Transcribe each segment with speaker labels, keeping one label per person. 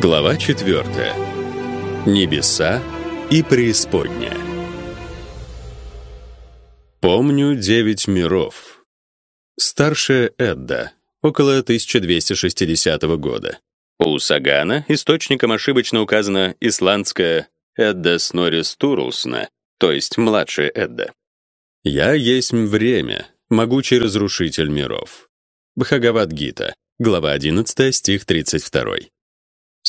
Speaker 1: Глава 4. Небеса и преисподняя. Помню девять миров. Старшая Эдда, около 1260 года. У Сагана источником ошибочно указана исландская Эдда Снорис Турлсна, то есть младшая Эдда. Я есть время, могучий разрушитель миров. Бхагавад-гита, глава 11, стих 32.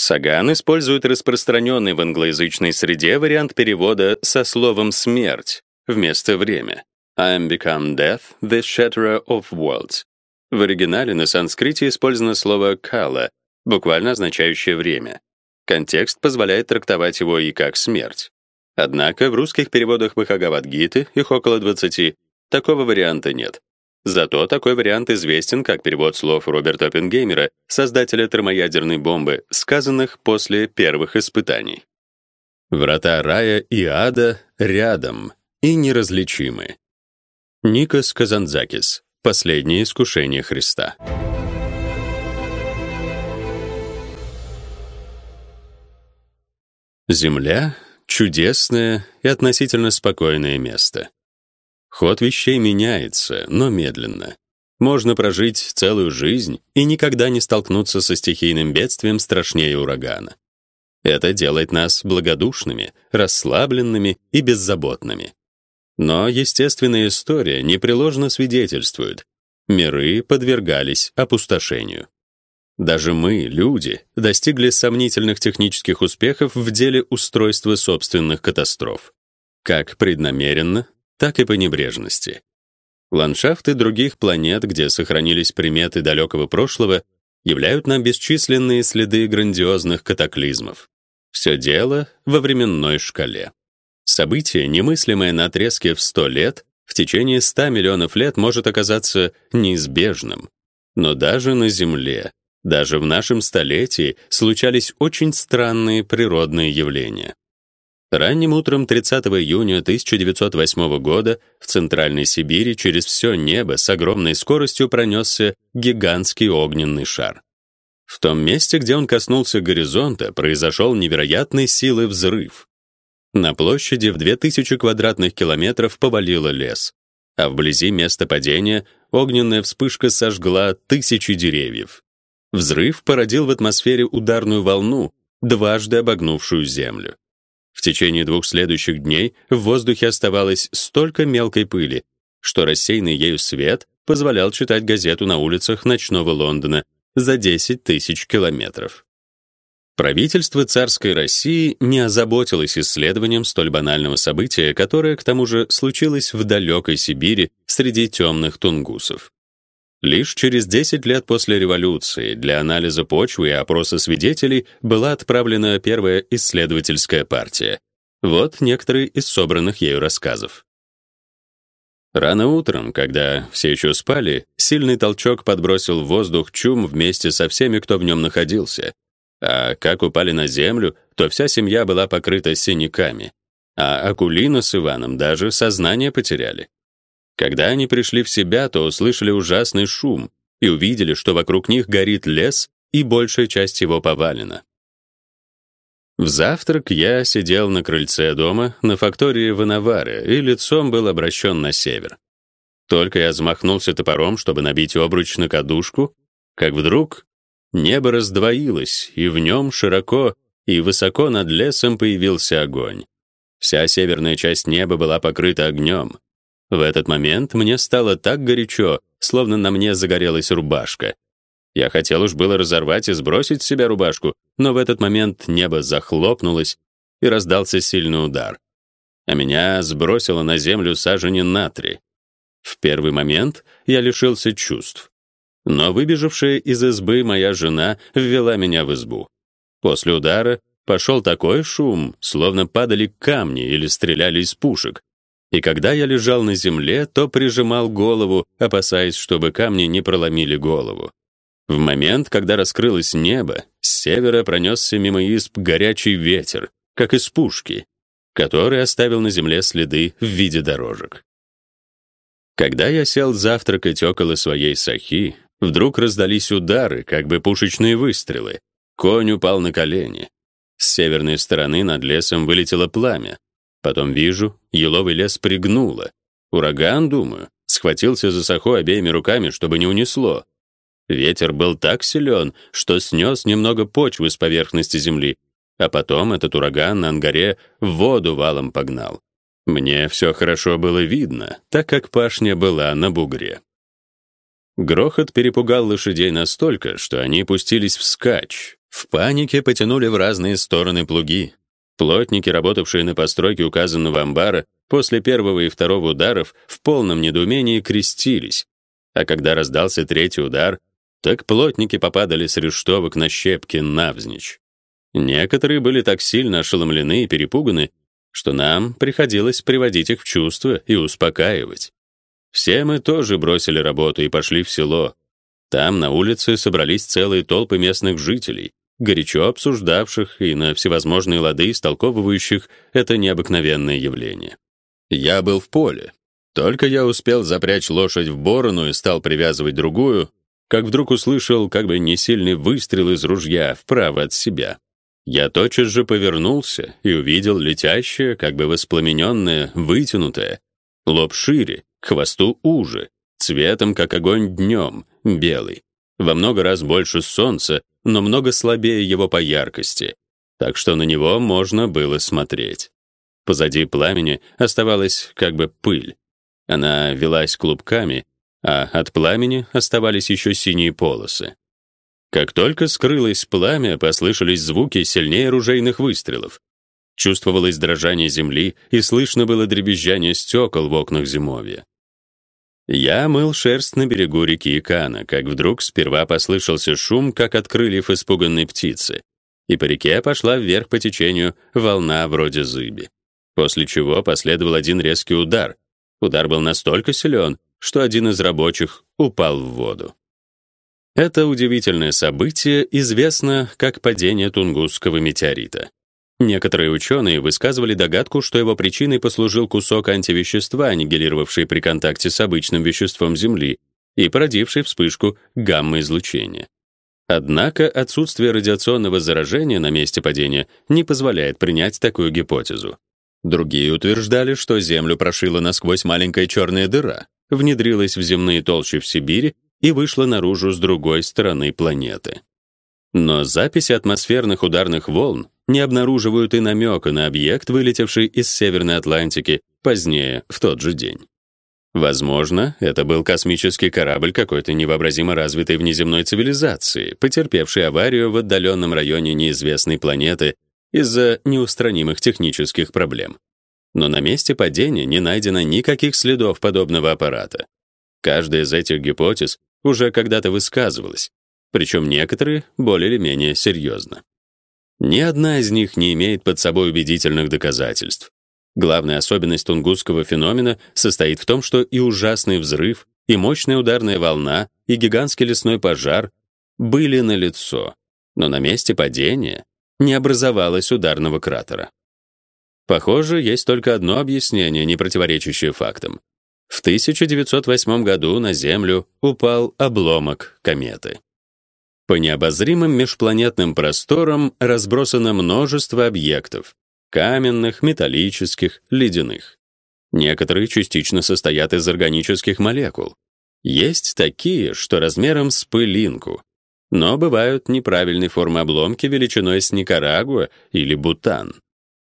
Speaker 1: Саган использует распространенный в англоязычной среде вариант перевода со словом «смерть» вместо «время». I am become death, the shatterer of worlds. В оригинале на санскрите использовано слово «кала», буквально означающее «время». Контекст позволяет трактовать его и как смерть. Однако в русских переводах Бхагавад-гиты, их около 20, такого варианта нет. Зато такой вариант известен как перевод слов Роберта Оппенгеймера, создателя термоядерной бомбы, сказанных после первых испытаний. Врата рая и ада рядом и неразличимы. Никос Казанзакис. Последнее искушение Христа. Земля чудесное и относительно спокойное место. Ход вещей меняется, но медленно. Можно прожить целую жизнь и никогда не столкнуться со стихийным бедствием страшнее урагана. Это делает нас благодушными, расслабленными и беззаботными. Но естественная история непреложно свидетельствует: миры подвергались опустошению. Даже мы, люди, достигли сомнительных технических успехов в деле устройства собственных катастроф. Как преднамеренно, так и по небрежности. Ландшафты других планет, где сохранились приметы далекого прошлого, являют нам бесчисленные следы грандиозных катаклизмов. Все дело во временной шкале. Событие, немыслимое на отрезке в 100 лет, в течение 100 миллионов лет может оказаться неизбежным. Но даже на Земле, даже в нашем столетии случались очень странные природные явления. Ранним утром 30 июня 1908 года в Центральной Сибири через все небо с огромной скоростью пронесся гигантский огненный шар. В том месте, где он коснулся горизонта, произошел невероятной силы взрыв. На площади в 2000 квадратных километров повалило лес, а вблизи места падения огненная вспышка сожгла тысячи деревьев. Взрыв породил в атмосфере ударную волну, дважды обогнувшую Землю. В течение двух следующих дней в воздухе оставалось столько мелкой пыли, что рассеянный ею свет позволял читать газету на улицах ночного Лондона за 10 тысяч километров. Правительство царской России не озаботилось исследованием столь банального события, которое к тому же случилось в далекой Сибири среди темных тунгусов. Лишь через 10 лет после революции для анализа почвы и опроса свидетелей была отправлена первая исследовательская партия. Вот некоторые из собранных ею рассказов. Рано утром, когда все еще спали, сильный толчок подбросил в воздух чум вместе со всеми, кто в нем находился. А как упали на землю, то вся семья была покрыта синяками, а Акулина с Иваном даже сознание потеряли. Когда они пришли в себя, то услышали ужасный шум и увидели, что вокруг них горит лес, и большая часть его повалена. В завтрак я сидел на крыльце дома на фактории в Инаваре, и лицом был обращен на север. Только я взмахнулся топором, чтобы набить обруч на кадушку, как вдруг небо раздвоилось, и в нем широко и высоко над лесом появился огонь. Вся северная часть неба была покрыта огнем. В этот момент мне стало так горячо, словно на мне загорелась рубашка. Я хотел уж было разорвать и сбросить с себя рубашку, но в этот момент небо захлопнулось и раздался сильный удар. А меня сбросило на землю сажени натри. В первый момент я лишился чувств. Но выбежавшая из избы моя жена ввела меня в избу. После удара пошел такой шум, словно падали камни или стреляли из пушек, и когда я лежал на земле, то прижимал голову, опасаясь, чтобы камни не проломили голову. В момент, когда раскрылось небо, с севера пронесся мимо изб горячий ветер, как из пушки, который оставил на земле следы в виде дорожек. Когда я сел завтракать около своей сахи, вдруг раздались удары, как бы пушечные выстрелы. Конь упал на колени. С северной стороны над лесом вылетело пламя. Потом вижу, еловый лес пригнуло. Ураган, думаю, схватился за саху обеими руками, чтобы не унесло. Ветер был так силен, что снес немного почвы с поверхности земли, а потом этот ураган на ангаре в воду валом погнал. Мне все хорошо было видно, так как пашня была на бугре. Грохот перепугал лошадей настолько, что они пустились вскачь. В панике потянули в разные стороны плуги. Плотники, работавшие на постройке указанного амбара, после первого и второго ударов в полном недоумении крестились. А когда раздался третий удар, так плотники попадали с рештовок на щепки навзничь. Некоторые были так сильно ошеломлены и перепуганы, что нам приходилось приводить их в чувство и успокаивать. Все мы тоже бросили работу и пошли в село. Там на улице собрались целые толпы местных жителей, горячо обсуждавших и на всевозможные лады истолковывающих это необыкновенное явление. Я был в поле. Только я успел запрячь лошадь в борону и стал привязывать другую, как вдруг услышал как бы несильный выстрел из ружья вправо от себя. Я тотчас же повернулся и увидел летящее, как бы воспламененное, вытянутое, лоб шире, хвосту уже, цветом как огонь днем, белый, во много раз больше солнца, но много слабее его по яркости, так что на него можно было смотреть. Позади пламени оставалась как бы пыль. Она велась клубками, а от пламени оставались еще синие полосы. Как только скрылось пламя, послышались звуки сильнее ружейных выстрелов. Чувствовалось дрожание земли, и слышно было дребезжание стекол в окнах зимовья. Я мыл шерсть на берегу реки Икана, как вдруг сперва послышался шум, как от крыльев испуганной птицы, и по реке пошла вверх по течению волна вроде зыби. После чего последовал один резкий удар. Удар был настолько силен, что один из рабочих упал в воду. Это удивительное событие известно как падение Тунгусского метеорита. Некоторые ученые высказывали догадку, что его причиной послужил кусок антивещества, аннигилировавший при контакте с обычным веществом Земли и породивший вспышку гамма-излучения. Однако отсутствие радиационного заражения на месте падения не позволяет принять такую гипотезу. Другие утверждали, что Землю прошила насквозь маленькая черная дыра, внедрилась в земные толщи в Сибири и вышла наружу с другой стороны планеты. Но записи атмосферных ударных волн не обнаруживают и намека на объект, вылетевший из Северной Атлантики позднее, в тот же день. Возможно, это был космический корабль какой-то невообразимо развитой внеземной цивилизации, потерпевший аварию в отдаленном районе неизвестной планеты из-за неустранимых технических проблем. Но на месте падения не найдено никаких следов подобного аппарата. Каждая из этих гипотез уже когда-то высказывалась, причем некоторые более или менее серьезно. Ни одна из них не имеет под собой убедительных доказательств. Главная особенность тунгусского феномена состоит в том, что и ужасный взрыв, и мощная ударная волна, и гигантский лесной пожар были налицо, но на месте падения не образовалось ударного кратера. Похоже, есть только одно объяснение, не противоречащее фактам. В 1908 году на Землю упал обломок кометы. По необозримым межпланетным просторам разбросано множество объектов: каменных, металлических, ледяных. Некоторые частично состоят из органических молекул. Есть такие, что размером с пылинку, но бывают неправильной формы обломки величиной с Никарагуа или Бутан.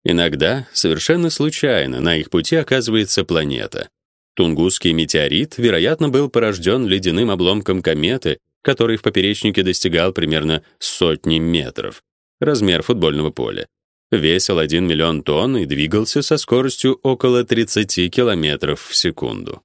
Speaker 1: Иногда совершенно случайно на их пути оказывается планета. Тунгусский метеорит, вероятно, был порожден ледяным обломком кометы, который в поперечнике достигал примерно сотни метров, размер футбольного поля. Весил 1 миллион тонн и двигался со скоростью около 30 километров в секунду.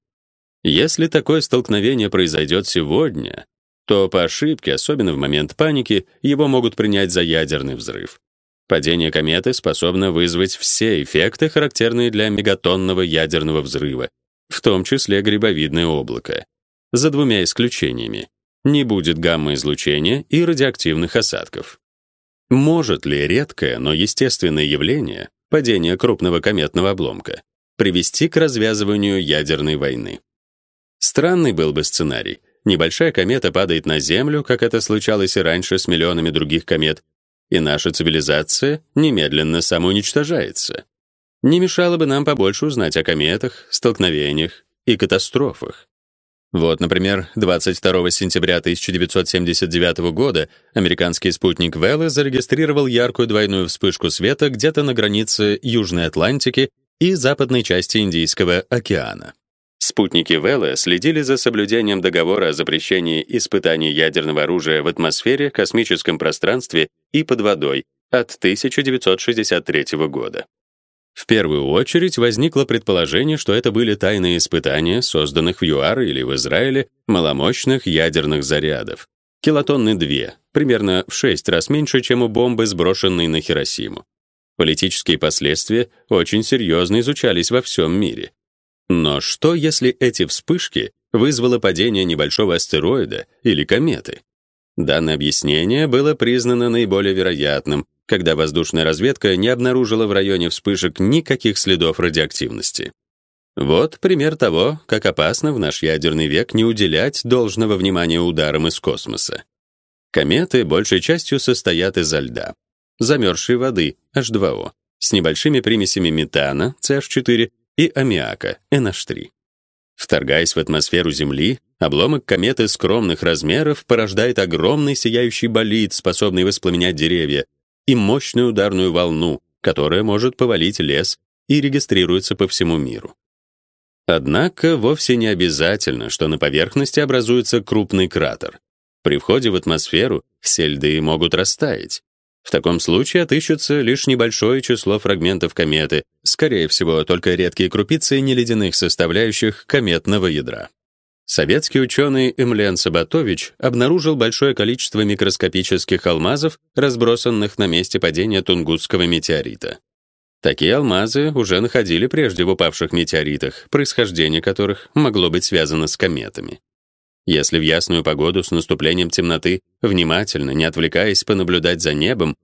Speaker 1: Если такое столкновение произойдет сегодня, то по ошибке, особенно в момент паники, его могут принять за ядерный взрыв. Падение кометы способно вызвать все эффекты, характерные для мегатонного ядерного взрыва, в том числе грибовидное облако, за двумя исключениями. Не будет гамма-излучения и радиоактивных осадков. Может ли редкое, но естественное явление, падение крупного кометного обломка, привести к развязыванию ядерной войны? Странный был бы сценарий. Небольшая комета падает на Землю, как это случалось и раньше с миллионами других комет, и наша цивилизация немедленно самоуничтожается. Не мешало бы нам побольше узнать о кометах, столкновениях и катастрофах. Вот, например, 22 сентября 1979 года американский спутник Вэлла зарегистрировал яркую двойную вспышку света где-то на границе Южной Атлантики и западной части Индийского океана. Спутники Вэлла следили за соблюдением договора о запрещении испытаний ядерного оружия в атмосфере, космическом пространстве и под водой от 1963 года. В первую очередь возникло предположение, что это были тайные испытания, созданных в ЮАР или в Израиле, маломощных ядерных зарядов. Килотонны 2, примерно в 6 раз меньше, чем у бомбы, сброшенной на Хиросиму. Политические последствия очень серьезно изучались во всем мире. Но что, если эти вспышки вызвало падение небольшого астероида или кометы? Данное объяснение было признано наиболее вероятным, когда воздушная разведка не обнаружила в районе вспышек никаких следов радиоактивности. Вот пример того, как опасно в наш ядерный век не уделять должного внимания ударам из космоса. Кометы большей частью состоят из льда, замерзшей воды H2O с небольшими примесями метана CH4 и аммиака NH3. Вторгаясь в атмосферу Земли, обломок кометы скромных размеров порождает огромный сияющий болид, способный воспламенять деревья, и мощную ударную волну, которая может повалить лес и регистрируется по всему миру. Однако вовсе не обязательно, что на поверхности образуется крупный кратер. При входе в атмосферу все льды могут растаять. В таком случае отыщется лишь небольшое число фрагментов кометы, скорее всего, только редкие крупицы неледяных составляющих кометного ядра. Советский ученый Эмлен Сабатович обнаружил большое количество микроскопических алмазов, разбросанных на месте падения Тунгусского метеорита. Такие алмазы уже находили прежде в упавших метеоритах, происхождение которых могло быть связано с кометами. Если в ясную погоду с наступлением темноты внимательно, не отвлекаясь, понаблюдать за небом,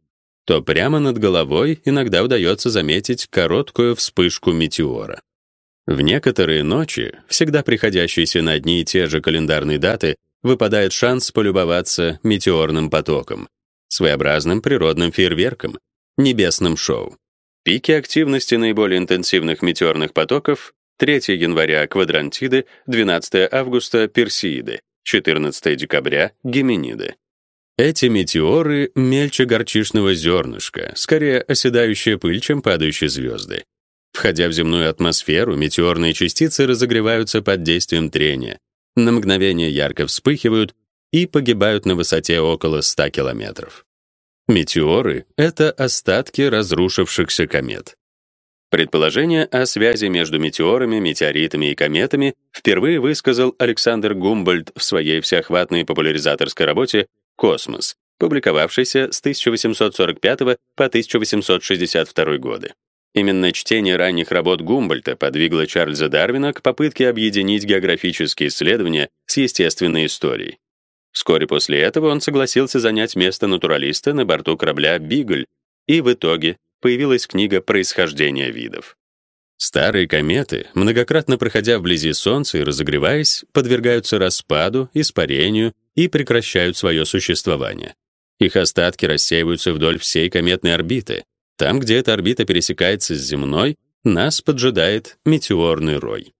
Speaker 1: то прямо над головой иногда удается заметить короткую вспышку метеора. В некоторые ночи, всегда приходящиеся на одни и те же календарные даты, выпадает шанс полюбоваться метеорным потоком, своеобразным природным фейерверком, небесным шоу. Пики активности наиболее интенсивных метеорных потоков 3 января квадрантиды, 12 августа персеиды, 14 декабря геминиды. Эти метеоры мельче горчичного зернышка, скорее оседающая пыль, чем падающие звезды. Входя в земную атмосферу, метеорные частицы разогреваются под действием трения, на мгновение ярко вспыхивают и погибают на высоте около 100 километров. Метеоры — это остатки разрушившихся комет. Предположение о связи между метеорами, метеоритами и кометами впервые высказал Александр Гумбольдт в своей всеохватной популяризаторской работе «Космос», публиковавшейся с 1845 по 1862 годы. Именно чтение ранних работ Гумбольдта подвигло Чарльза Дарвина к попытке объединить географические исследования с естественной историей. Вскоре после этого он согласился занять место натуралиста на борту корабля Бигль, и в итоге появилась книга Происхождение видов. Старые кометы, многократно проходя вблизи Солнца и разогреваясь, подвергаются распаду, испарению и прекращают свое существование. Их остатки рассеиваются вдоль всей кометной орбиты, там, где эта орбита пересекается с земной, нас поджидает метеорный рой.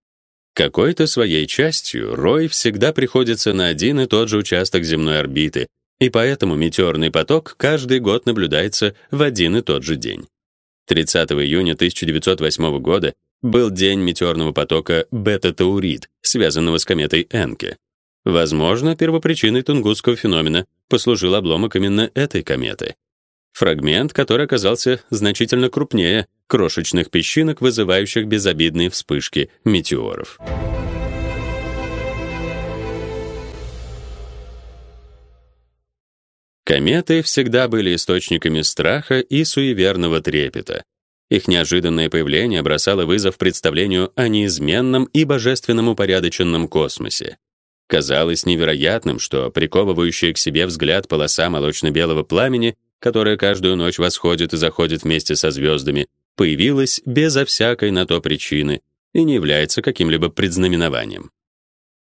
Speaker 1: Какой-то своей частью рой всегда приходится на один и тот же участок земной орбиты, и поэтому метеорный поток каждый год наблюдается в один и тот же день. 30 июня 1908 года был день метеорного потока Бета-Таурид, связанного с кометой Энке. Возможно, первопричиной Тунгусского феномена послужил обломок именно этой кометы. Фрагмент, который оказался значительно крупнее крошечных песчинок, вызывающих безобидные вспышки метеоров. Кометы всегда были источниками страха и суеверного трепета. Их неожиданное появление бросало вызов представлению о неизменном и божественном упорядоченном космосе. Казалось невероятным, что приковывающая к себе взгляд полоса молочно-белого пламени которая каждую ночь восходит и заходит вместе со звездами, появилась безо всякой на то причины и не является каким-либо предзнаменованием.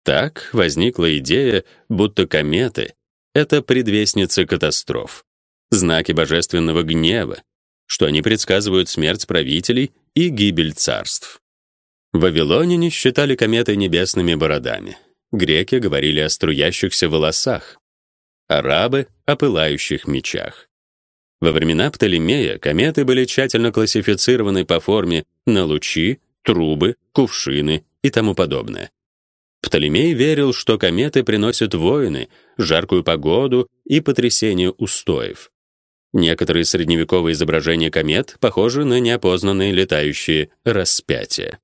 Speaker 1: Так возникла идея, будто кометы — это предвестницы катастроф. знаки божественного гнева, что они предсказывают смерть правителей и гибель царств. Вавилоняне считали кометы небесными бородами. Греки говорили о струящихся волосах. Арабы — о пылающих мечах. Во времена Птолемея кометы были тщательно классифицированы по форме на лучи, трубы, кувшины и тому подобное. Птолемей верил, что кометы приносят войны, жаркую погоду и потрясение устоев. Некоторые средневековые изображения комет похожи на неопознанные летающие распятия.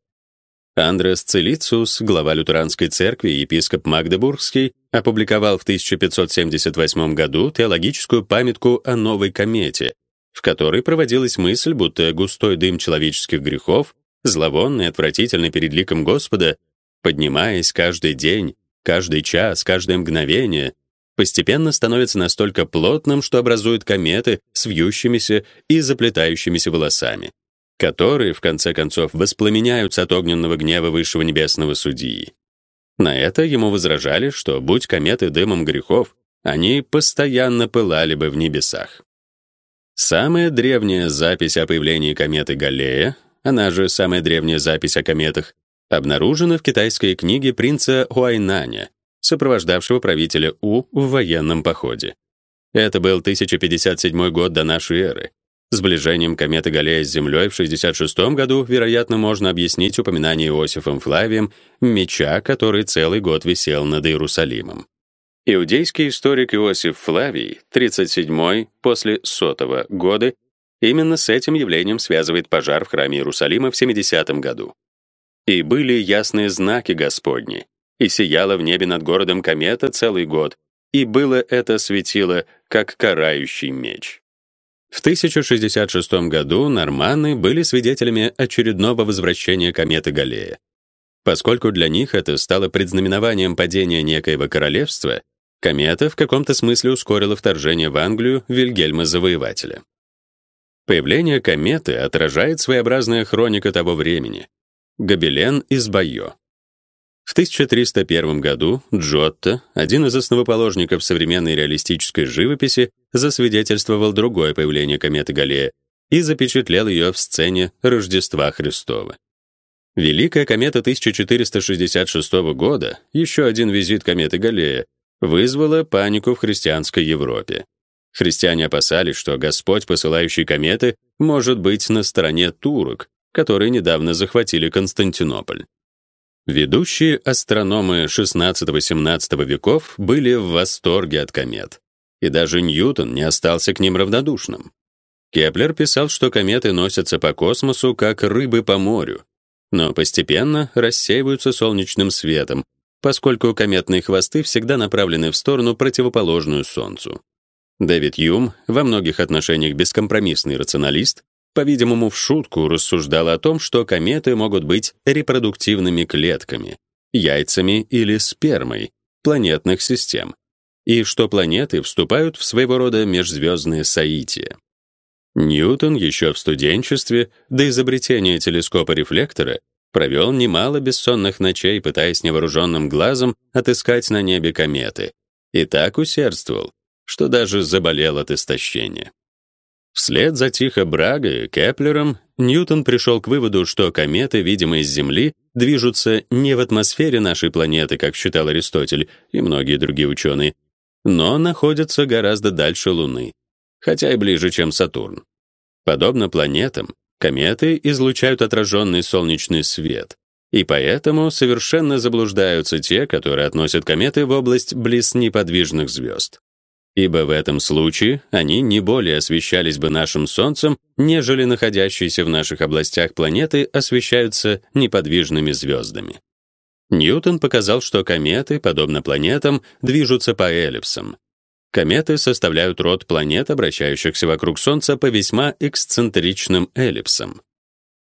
Speaker 1: Андрес Целициус, глава лютеранской церкви и епископ Магдебургский, опубликовал в 1578 году теологическую памятку о новой комете, в которой проводилась мысль, будто густой дым человеческих грехов, зловонный и отвратительный перед ликом Господа, поднимаясь каждый день, каждый час, каждое мгновение, постепенно становится настолько плотным, что образует кометы с вьющимися и заплетающимися волосами, которые в конце концов воспламеняются от огненного гнева высшего небесного судьи. На это ему возражали, что будь кометы дымом грехов, они постоянно пылали бы в небесах. Самая древняя запись о появлении кометы Галлея, она же самая древняя запись о кометах, обнаружена в китайской книге принца Хуайнаня, сопровождавшего правителя У в военном походе. Это был 1057 год до нашей эры. Сближением кометы Галлея с Землей в 66 году, вероятно, можно объяснить упоминание Иосифом Флавием меча, который целый год висел над Иерусалимом. Иудейский историк Иосиф Флавий, 37 после сотого года, именно с этим явлением связывает пожар в храме Иерусалима в 70 году. И были ясные знаки Господни, и сияла в небе над городом комета целый год, и было это светило, как карающий меч. В 1066 году норманны были свидетелями очередного возвращения кометы Галлея. Поскольку для них это стало предзнаменованием падения некоего королевства, комета в каком-то смысле ускорила вторжение в Англию Вильгельма Завоевателя. Появление кометы отражает своеобразная хроника того времени, Гобелен из Байо. В 1301 году Джотто, один из основоположников современной реалистической живописи, засвидетельствовал другое появление кометы Галлея и запечатлел ее в сцене Рождества Христова. Великая комета 1466 года, еще один визит кометы Галлея, вызвала панику в христианской Европе. Христиане опасались, что Господь, посылающий кометы, может быть на стороне турок, которые недавно захватили Константинополь. Ведущие астрономы XVI-XVII веков были в восторге от комет, и даже Ньютон не остался к ним равнодушным. Кеплер писал, что кометы носятся по космосу как рыбы по морю, но постепенно рассеиваются солнечным светом, поскольку кометные хвосты всегда направлены в сторону противоположную солнцу. Дэвид Юм, во многих отношениях бескомпромиссный рационалист, по-видимому, в шутку рассуждал о том, что кометы могут быть репродуктивными клетками, яйцами или спермой планетных систем, и что планеты вступают в своего рода межзвездные соития. Ньютон еще в студенчестве до изобретения телескопа-рефлектора провел немало бессонных ночей, пытаясь невооруженным глазом отыскать на небе кометы, и так усердствовал, что даже заболел от истощения. Вслед за Тихо Брагой и Кеплером Ньютон пришел к выводу, что кометы, видимые с Земли, движутся не в атмосфере нашей планеты, как считал Аристотель и многие другие ученые, но находятся гораздо дальше Луны, хотя и ближе, чем Сатурн. Подобно планетам, кометы излучают отраженный солнечный свет, и поэтому совершенно заблуждаются те, которые относят кометы в область близ неподвижных звезд ибо в этом случае они не более освещались бы нашим солнцем, нежели находящиеся в наших областях планеты освещаются неподвижными звездами. Ньютон показал, что кометы, подобно планетам, движутся по эллипсам. Кометы составляют род планет, обращающихся вокруг солнца по весьма эксцентричным эллипсам.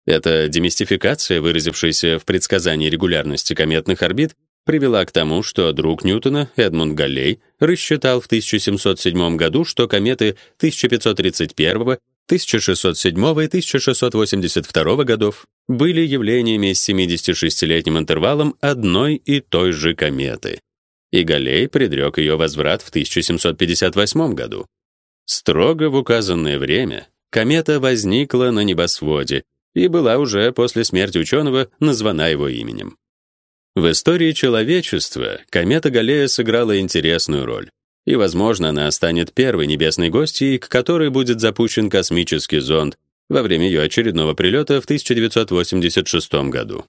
Speaker 1: Эта демистификация, выразившаяся в предсказании регулярности кометных орбит, привела к тому, что друг Ньютона, Эдмунд Галлей, рассчитал в 1707 году, что кометы 1531, 1607 и 1682 годов были явлениями с 76-летним интервалом одной и той же кометы. И Галлей предрек ее возврат в 1758 году. Строго в указанное время комета возникла на небосводе и была уже после смерти ученого названа его именем. В истории человечества комета Галлея сыграла интересную роль, и, возможно, она станет первой небесной гостьей, к которой будет запущен космический зонд во время ее очередного прилета в 1986 году.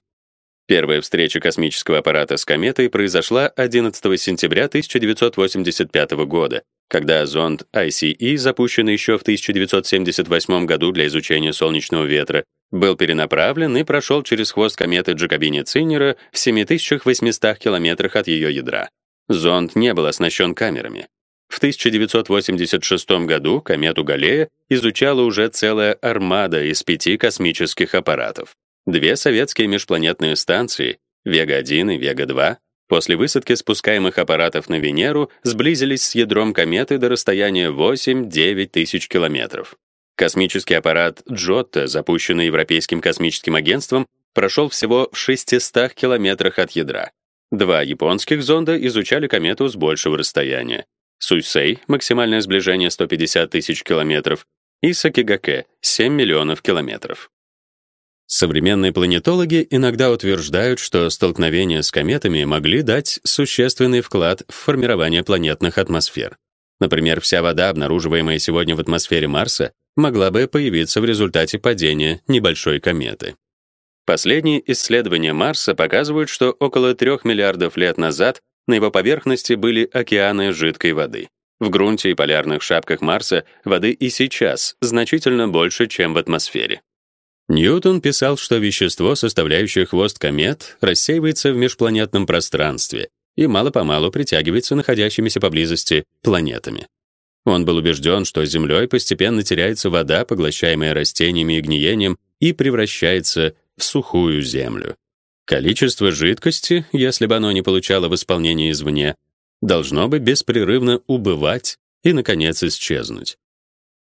Speaker 1: Первая встреча космического аппарата с кометой произошла 11 сентября 1985 года, когда зонд ICE, запущенный еще в 1978 году для изучения солнечного ветра, был перенаправлен и прошел через хвост кометы Джакобини-Циннера в 7800 километрах от ее ядра. Зонд не был оснащен камерами. В 1986 году комету Галлея изучала уже целая армада из пяти космических аппаратов. Две советские межпланетные станции, Вега-1 и Вега-2, после высадки спускаемых аппаратов на Венеру сблизились с ядром кометы до расстояния 8-9 тысяч километров. Космический аппарат Джотто, запущенный Европейским космическим агентством, прошел всего в 600 километрах от ядра. Два японских зонда изучали комету с большего расстояния. Суйсей, максимальное сближение 150 тысяч километров, и Сакигаке, 7 миллионов километров. Современные планетологи иногда утверждают, что столкновения с кометами могли дать существенный вклад в формирование планетных атмосфер. Например, вся вода, обнаруживаемая сегодня в атмосфере Марса, могла бы появиться в результате падения небольшой кометы. Последние исследования Марса показывают, что около 3 миллиардов лет назад на его поверхности были океаны жидкой воды. В грунте и полярных шапках Марса воды и сейчас значительно больше, чем в атмосфере. Ньютон писал, что вещество, составляющее хвост комет, рассеивается в межпланетном пространстве и мало-помалу притягивается находящимися поблизости планетами. Он был убежден, что Землей постепенно теряется вода, поглощаемая растениями и гниением, и превращается в сухую землю. Количество жидкости, если бы оно не получало восполнения извне, должно бы беспрерывно убывать и наконец исчезнуть.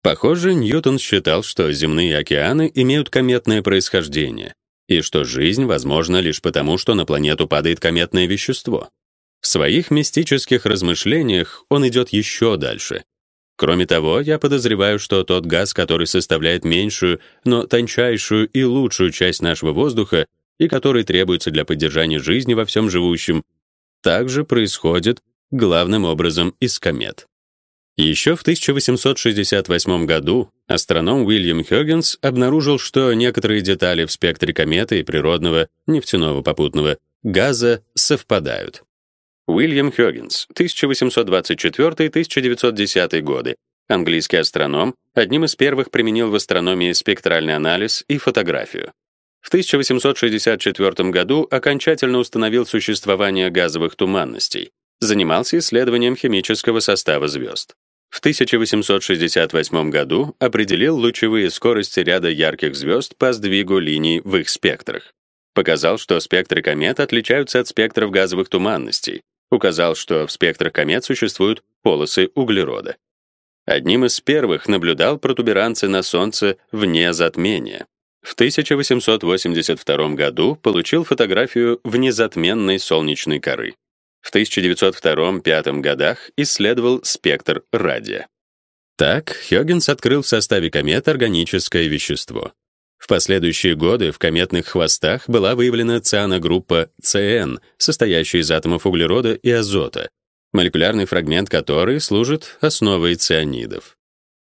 Speaker 1: Похоже, Ньютон считал, что земные океаны имеют кометное происхождение и что жизнь возможна лишь потому, что на планету падает кометное вещество. В своих мистических размышлениях он идет еще дальше. Кроме того, я подозреваю, что тот газ, который составляет меньшую, но тончайшую и лучшую часть нашего воздуха и который требуется для поддержания жизни во всем живущем, также происходит главным образом из комет. Еще в 1868 году астроном Уильям Хёггинс обнаружил, что некоторые детали в спектре кометы и природного нефтяного попутного газа совпадают. Уильям Хёггинс, 1824-1910 годы, английский астроном, одним из первых применил в астрономии спектральный анализ и фотографию. В 1864 году окончательно установил существование газовых туманностей, занимался исследованием химического состава звезд. В 1868 году определил лучевые скорости ряда ярких звезд по сдвигу линий в их спектрах. Показал, что спектры комет отличаются от спектров газовых туманностей. Указал, что в спектрах комет существуют полосы углерода. Одним из первых наблюдал протуберанцы на Солнце вне затмения. В 1882 году получил фотографию внезатменной солнечной коры. В 1902-1905 годах исследовал спектр радия. Так, Хёггинс открыл в составе комет органическое вещество. В последующие годы в кометных хвостах была выявлена цианогруппа ЦН, состоящая из атомов углерода и азота, молекулярный фрагмент которой служит основой цианидов.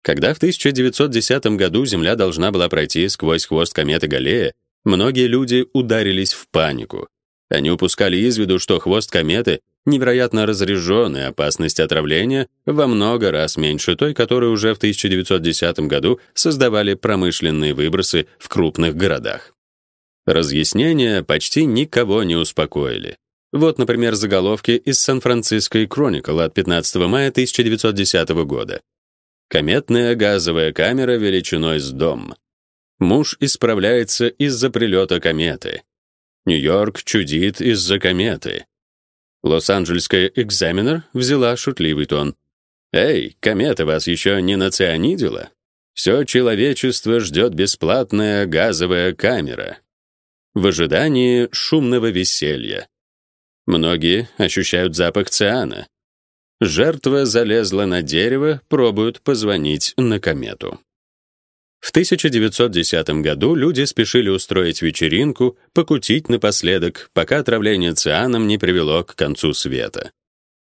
Speaker 1: Когда в 1910 году Земля должна была пройти сквозь хвост кометы Галлея, многие люди ударились в панику. Они упускали из виду, что хвост кометы невероятно разряжен, и опасность отравления во много раз меньше той, которую уже в 1910 году создавали промышленные выбросы в крупных городах. Разъяснения почти никого не успокоили. Вот, например, заголовки из Сан-Франциско Chronicle от 15 мая 1910 года. Кометная газовая камера величиной с дом. Муж исправляется из-за прилета кометы. Нью-Йорк чудит из-за кометы. Лос-Анджелесская экзаменер взяла шутливый тон. Эй, комета вас еще не национидила? Все человечество ждет бесплатная газовая камера. В ожидании шумного веселья. Многие ощущают запах циана. Жертва залезла на дерево, пробуют позвонить на комету. В 1910 году люди спешили устроить вечеринку, покутить напоследок, пока отравление цианом не привело к концу света.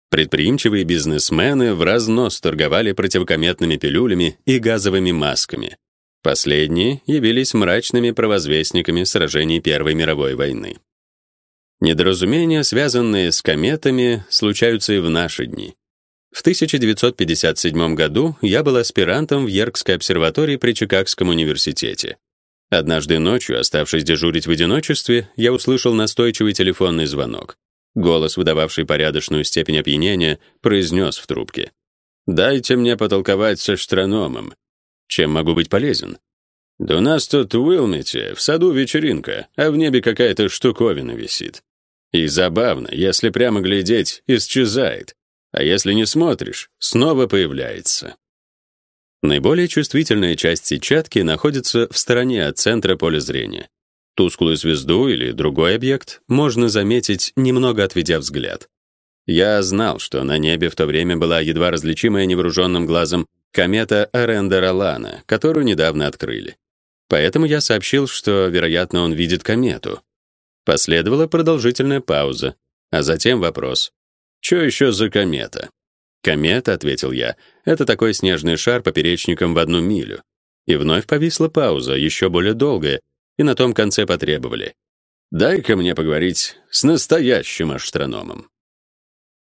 Speaker 1: Предприимчивые бизнесмены в разнос торговали противокометными пилюлями и газовыми масками. Последние явились мрачными провозвестниками сражений Первой мировой войны. Недоразумения, связанные с кометами, случаются и в наши дни. В 1957 году я был аспирантом в Йеркской обсерватории при Чикагском университете. Однажды ночью, оставшись дежурить в одиночестве, я услышал настойчивый телефонный звонок. Голос, выдававший порядочную степень опьянения, произнес в трубке: "Дайте мне потолковать со астрономом. Чем могу быть полезен?" "Да у нас тут в Уилмите, в саду вечеринка, а в небе какая-то штуковина висит. И забавно, если прямо глядеть, исчезает а если не смотришь, снова появляется. Наиболее чувствительная часть сетчатки находится в стороне от центра поля зрения. Тусклую звезду или другой объект можно заметить, немного отведя взгляд. Я знал, что на небе в то время была едва различимая невооруженным глазом комета Арендера-Лана, которую недавно открыли. Поэтому я сообщил, что, вероятно, он видит комету. Последовала продолжительная пауза, а затем вопрос: что еще за комета? Комета, ответил я. Это такой снежный шар поперечником в одну милю. И вновь повисла пауза, еще более долгая, и на том конце потребовали: "Дай-ка мне поговорить с настоящим астрономом".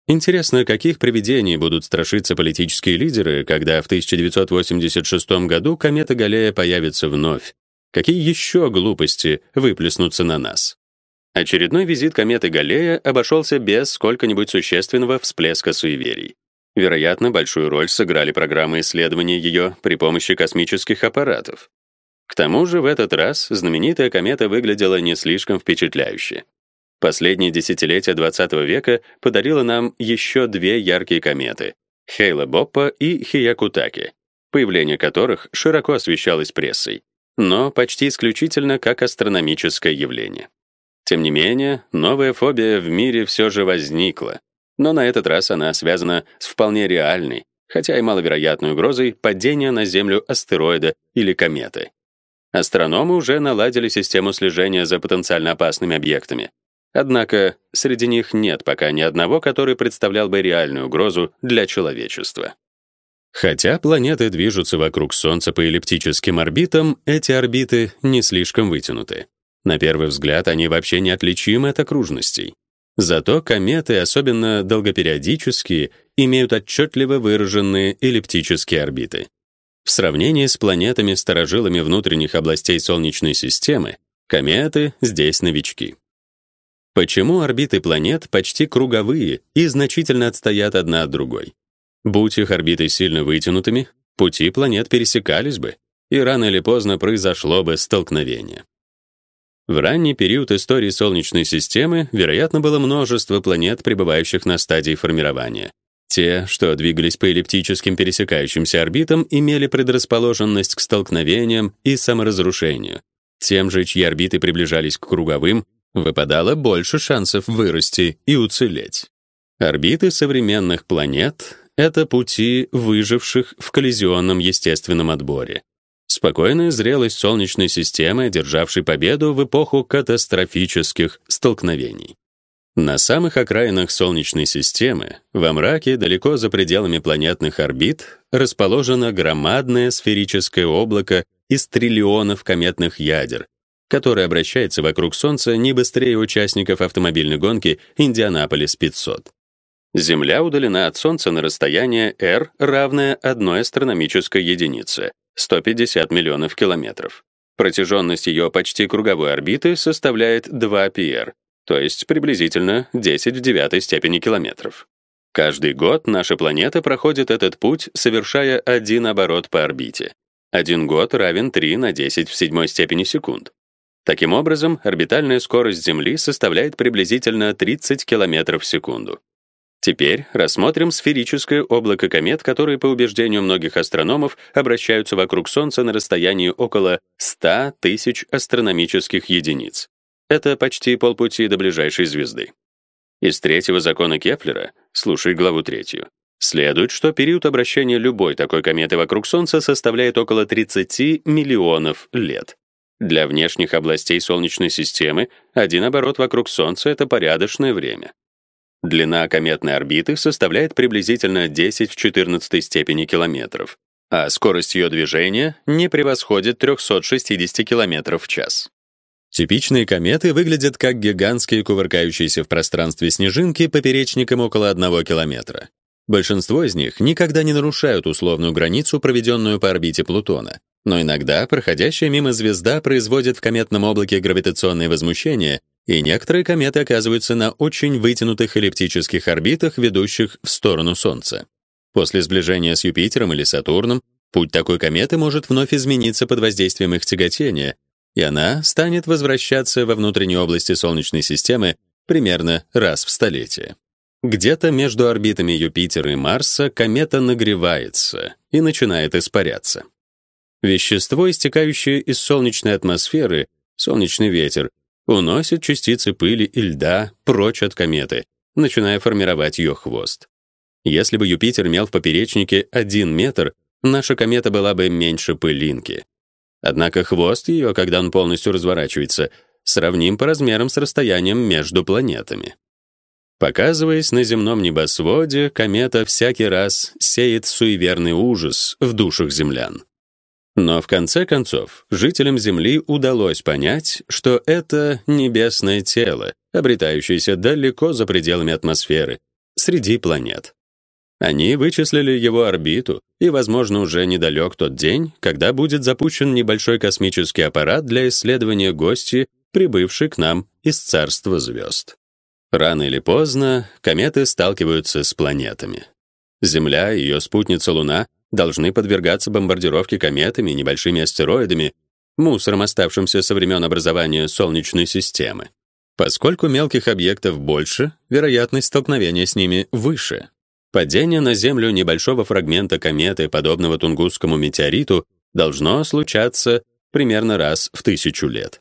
Speaker 1: Интересно, каких привидений будут страшиться политические лидеры, когда в 1986 году комета Галлея появится вновь? Какие еще глупости выплеснутся на нас? Очередной визит кометы Галлея обошелся без сколько-нибудь существенного всплеска суеверий. Вероятно, большую роль сыграли программы исследования ее при помощи космических аппаратов. К тому же в этот раз знаменитая комета выглядела не слишком впечатляюще. Последнее десятилетие XX века подарило нам еще две яркие кометы — Хейла-Боппа и Хиякутаки, появление которых широко освещалось прессой, но почти исключительно как астрономическое явление. Тем не менее, новая фобия в мире все же возникла, но на этот раз она связана с вполне реальной, хотя и маловероятной угрозой падения на Землю астероида или кометы. Астрономы уже наладили систему слежения за потенциально опасными объектами. Однако среди них нет пока ни одного, который представлял бы реальную угрозу для человечества. Хотя планеты движутся вокруг Солнца по эллиптическим орбитам, эти орбиты не слишком вытянуты. На первый взгляд они вообще неотличимы от окружностей. Зато кометы, особенно долгопериодические, имеют отчетливо выраженные эллиптические орбиты. В сравнении с планетами-старожилами внутренних областей Солнечной системы, кометы здесь новички. Почему орбиты планет почти круговые и значительно отстоят одна от другой? Будь их орбиты сильно вытянутыми, пути планет пересекались бы, и рано или поздно произошло бы столкновение. В ранний период истории Солнечной системы, вероятно, было множество планет, пребывающих на стадии формирования. Те, что двигались по эллиптическим пересекающимся орбитам, имели предрасположенность к столкновениям и саморазрушению. Тем же, чьи орбиты приближались к круговым, выпадало больше шансов вырасти и уцелеть. Орбиты современных планет — это пути выживших в коллизионном естественном отборе. Спокойная зрелость Солнечной системы, одержавшей победу в эпоху катастрофических столкновений. На самых окраинах Солнечной системы, во мраке, далеко за пределами планетных орбит, расположено громадное сферическое облако из триллионов кометных ядер, которое обращается вокруг Солнца не быстрее участников автомобильной гонки Индианаполис 500. Земля удалена от Солнца на расстояние r, равное одной астрономической единице, 150 миллионов километров. Протяженность ее почти круговой орбиты составляет 2 пр, то есть приблизительно 10 в девятой степени километров. Каждый год наша планета проходит этот путь, совершая один оборот по орбите. Один год равен 3 на 10 в седьмой степени секунд. Таким образом, орбитальная скорость Земли составляет приблизительно 30 километров в секунду. Теперь рассмотрим сферическое облако комет, которые, по убеждению многих астрономов, обращаются вокруг Солнца на расстоянии около 100 тысяч астрономических единиц. Это почти полпути до ближайшей звезды. Из третьего закона Кеплера, слушай главу третью, Следует, что период обращения любой такой кометы вокруг Солнца составляет около 30 миллионов лет. Для внешних областей Солнечной системы один оборот вокруг Солнца — это порядочное время. Длина кометной орбиты составляет приблизительно 10 в 14 степени километров, а скорость ее движения не превосходит 360 километров в час. Типичные кометы выглядят как гигантские кувыркающиеся в пространстве снежинки поперечником около 1 километра. Большинство из них никогда не нарушают условную границу, проведенную по орбите Плутона. Но иногда проходящая мимо звезда производит в кометном облаке гравитационные возмущения, и некоторые кометы оказываются на очень вытянутых эллиптических орбитах, ведущих в сторону Солнца. После сближения с Юпитером или Сатурном путь такой кометы может вновь измениться под воздействием их тяготения, и она станет возвращаться во внутренние области Солнечной системы примерно раз в столетие. Где-то между орбитами Юпитера и Марса комета нагревается и начинает испаряться. Вещество, истекающее из солнечной атмосферы, солнечный ветер, уносит частицы пыли и льда прочь от кометы, начиная формировать ее хвост. Если бы Юпитер имел в поперечнике 1 метр, наша комета была бы меньше пылинки. Однако хвост ее, когда он полностью разворачивается, сравним по размерам с расстоянием между планетами. Показываясь на земном небосводе, комета всякий раз сеет суеверный ужас в душах землян. Но в конце концов, жителям Земли удалось понять, что это небесное тело, обретающееся далеко за пределами атмосферы, среди планет. Они вычислили его орбиту, и, возможно, уже недалек тот день, когда будет запущен небольшой космический аппарат для исследования гости, прибывшей к нам из царства звезд. Рано или поздно кометы сталкиваются с планетами. Земля и ее спутница Луна должны подвергаться бомбардировке кометами и небольшими астероидами, мусором, оставшимся со времен образования Солнечной системы. Поскольку мелких объектов больше, вероятность столкновения с ними выше. Падение на Землю небольшого фрагмента кометы, подобного Тунгусскому метеориту, должно случаться примерно раз в тысячу лет.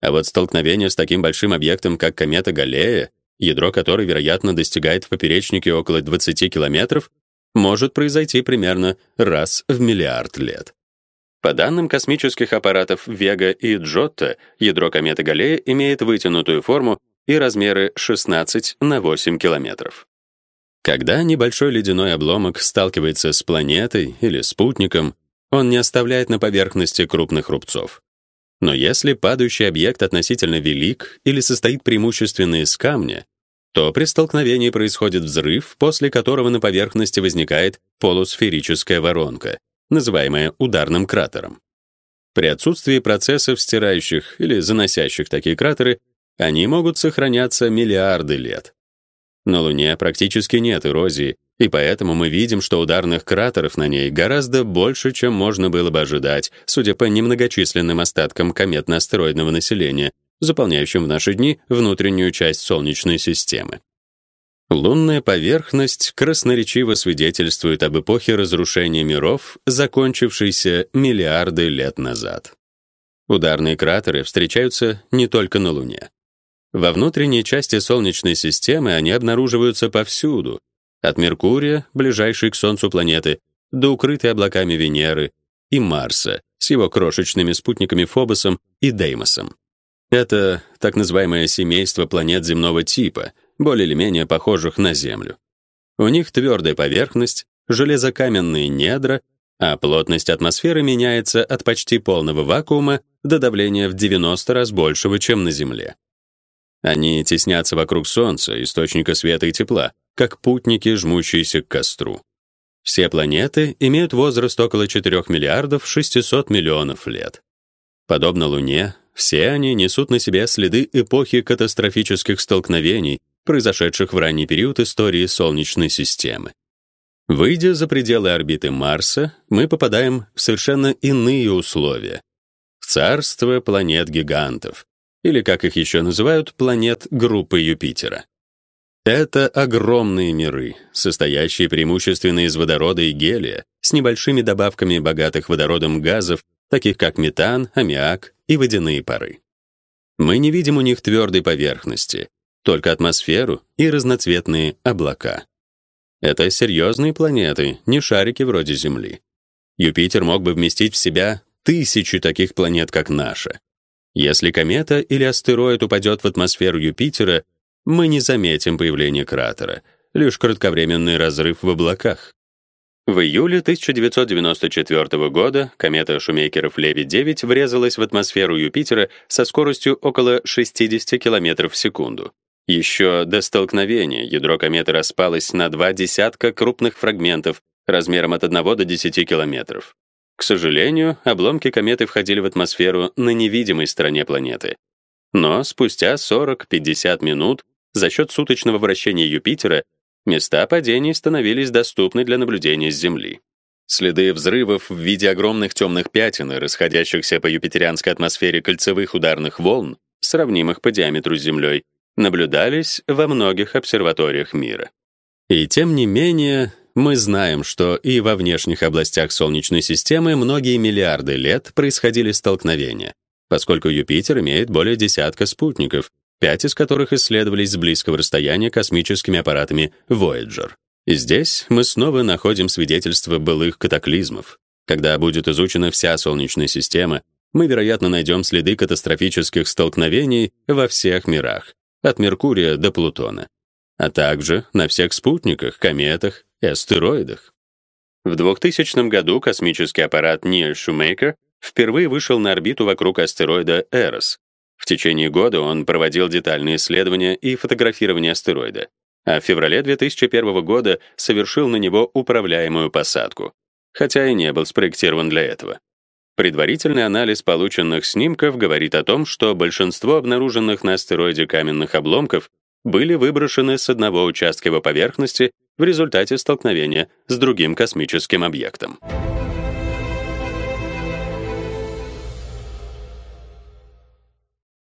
Speaker 1: А вот столкновение с таким большим объектом, как комета Галлея, ядро которой, вероятно, достигает в поперечнике около 20 километров, может произойти примерно раз в миллиард лет. По данным космических аппаратов Вега и Джотто, ядро кометы Галлея имеет вытянутую форму и размеры 16 на 8 километров. Когда небольшой ледяной обломок сталкивается с планетой или спутником, он не оставляет на поверхности крупных рубцов. Но если падающий объект относительно велик или состоит преимущественно из камня, то при столкновении происходит взрыв, после которого на поверхности возникает полусферическая воронка, называемая ударным кратером. При отсутствии процессов, стирающих или заносящих такие кратеры, они могут сохраняться миллиарды лет. На Луне практически нет эрозии, и поэтому мы видим, что ударных кратеров на ней гораздо больше, чем можно было бы ожидать, судя по немногочисленным остаткам кометно-астероидного населения, заполняющим в наши дни внутреннюю часть Солнечной системы. Лунная поверхность красноречиво свидетельствует об эпохе разрушения миров, закончившейся миллиарды лет назад. Ударные кратеры встречаются не только на Луне. Во внутренней части Солнечной системы они обнаруживаются повсюду, от Меркурия, ближайшей к Солнцу планеты, до укрытой облаками Венеры и Марса с его крошечными спутниками Фобосом и Деймосом. Это так называемое семейство планет земного типа, более или менее похожих на Землю. У них твердая поверхность, железокаменные недра, а плотность атмосферы меняется от почти полного вакуума до давления в 90 раз большего, чем на Земле. Они теснятся вокруг Солнца, источника света и тепла, как путники, жмущиеся к костру. Все планеты имеют возраст около 4 миллиардов 600 миллионов лет. Подобно Луне, все они несут на себе следы эпохи катастрофических столкновений, произошедших в ранний период истории Солнечной системы. Выйдя за пределы орбиты Марса, мы попадаем в совершенно иные условия. В царство планет-гигантов, или, как их еще называют, планет группы Юпитера. Это огромные миры, состоящие преимущественно из водорода и гелия, с небольшими добавками богатых водородом газов, таких как метан, аммиак и водяные пары. Мы не видим у них твердой поверхности, только атмосферу и разноцветные облака. Это серьезные планеты, не шарики вроде Земли. Юпитер мог бы вместить в себя тысячи таких планет, как наша. Если комета или астероид упадет в атмосферу Юпитера, мы не заметим появления кратера, лишь кратковременный разрыв в облаках. В июле 1994 года комета Шумейкеров-Леви-9 врезалась в атмосферу Юпитера со скоростью около 60 км в секунду. Еще до столкновения ядро кометы распалось на два десятка крупных фрагментов размером от 1 до 10 километров. К сожалению, обломки кометы входили в атмосферу на невидимой стороне планеты. Но спустя 40-50 минут за счет суточного вращения Юпитера места падений становились доступны для наблюдения с Земли. Следы взрывов в виде огромных темных пятен и расходящихся по юпитерианской атмосфере кольцевых ударных волн, сравнимых по диаметру с Землей, наблюдались во многих обсерваториях мира. И тем не менее, мы знаем, что и во внешних областях Солнечной системы многие миллиарды лет происходили столкновения, поскольку Юпитер имеет более десятка спутников, пять из которых исследовались с близкого расстояния космическими аппаратами Voyager. И здесь мы снова находим свидетельства былых катаклизмов. Когда будет изучена вся Солнечная система, мы, вероятно, найдем следы катастрофических столкновений во всех мирах, от Меркурия до Плутона, а также на всех спутниках, кометах и астероидах. В 2000 году космический аппарат Near Shoemaker впервые вышел на орбиту вокруг астероида Эрос. В течение года он проводил детальные исследования и фотографирование астероида, а в феврале 2001 года совершил на него управляемую посадку, хотя и не был спроектирован для этого. Предварительный анализ полученных снимков говорит о том, что большинство обнаруженных на астероиде каменных обломков были выброшены с одного участка его поверхности в результате столкновения с другим космическим объектом.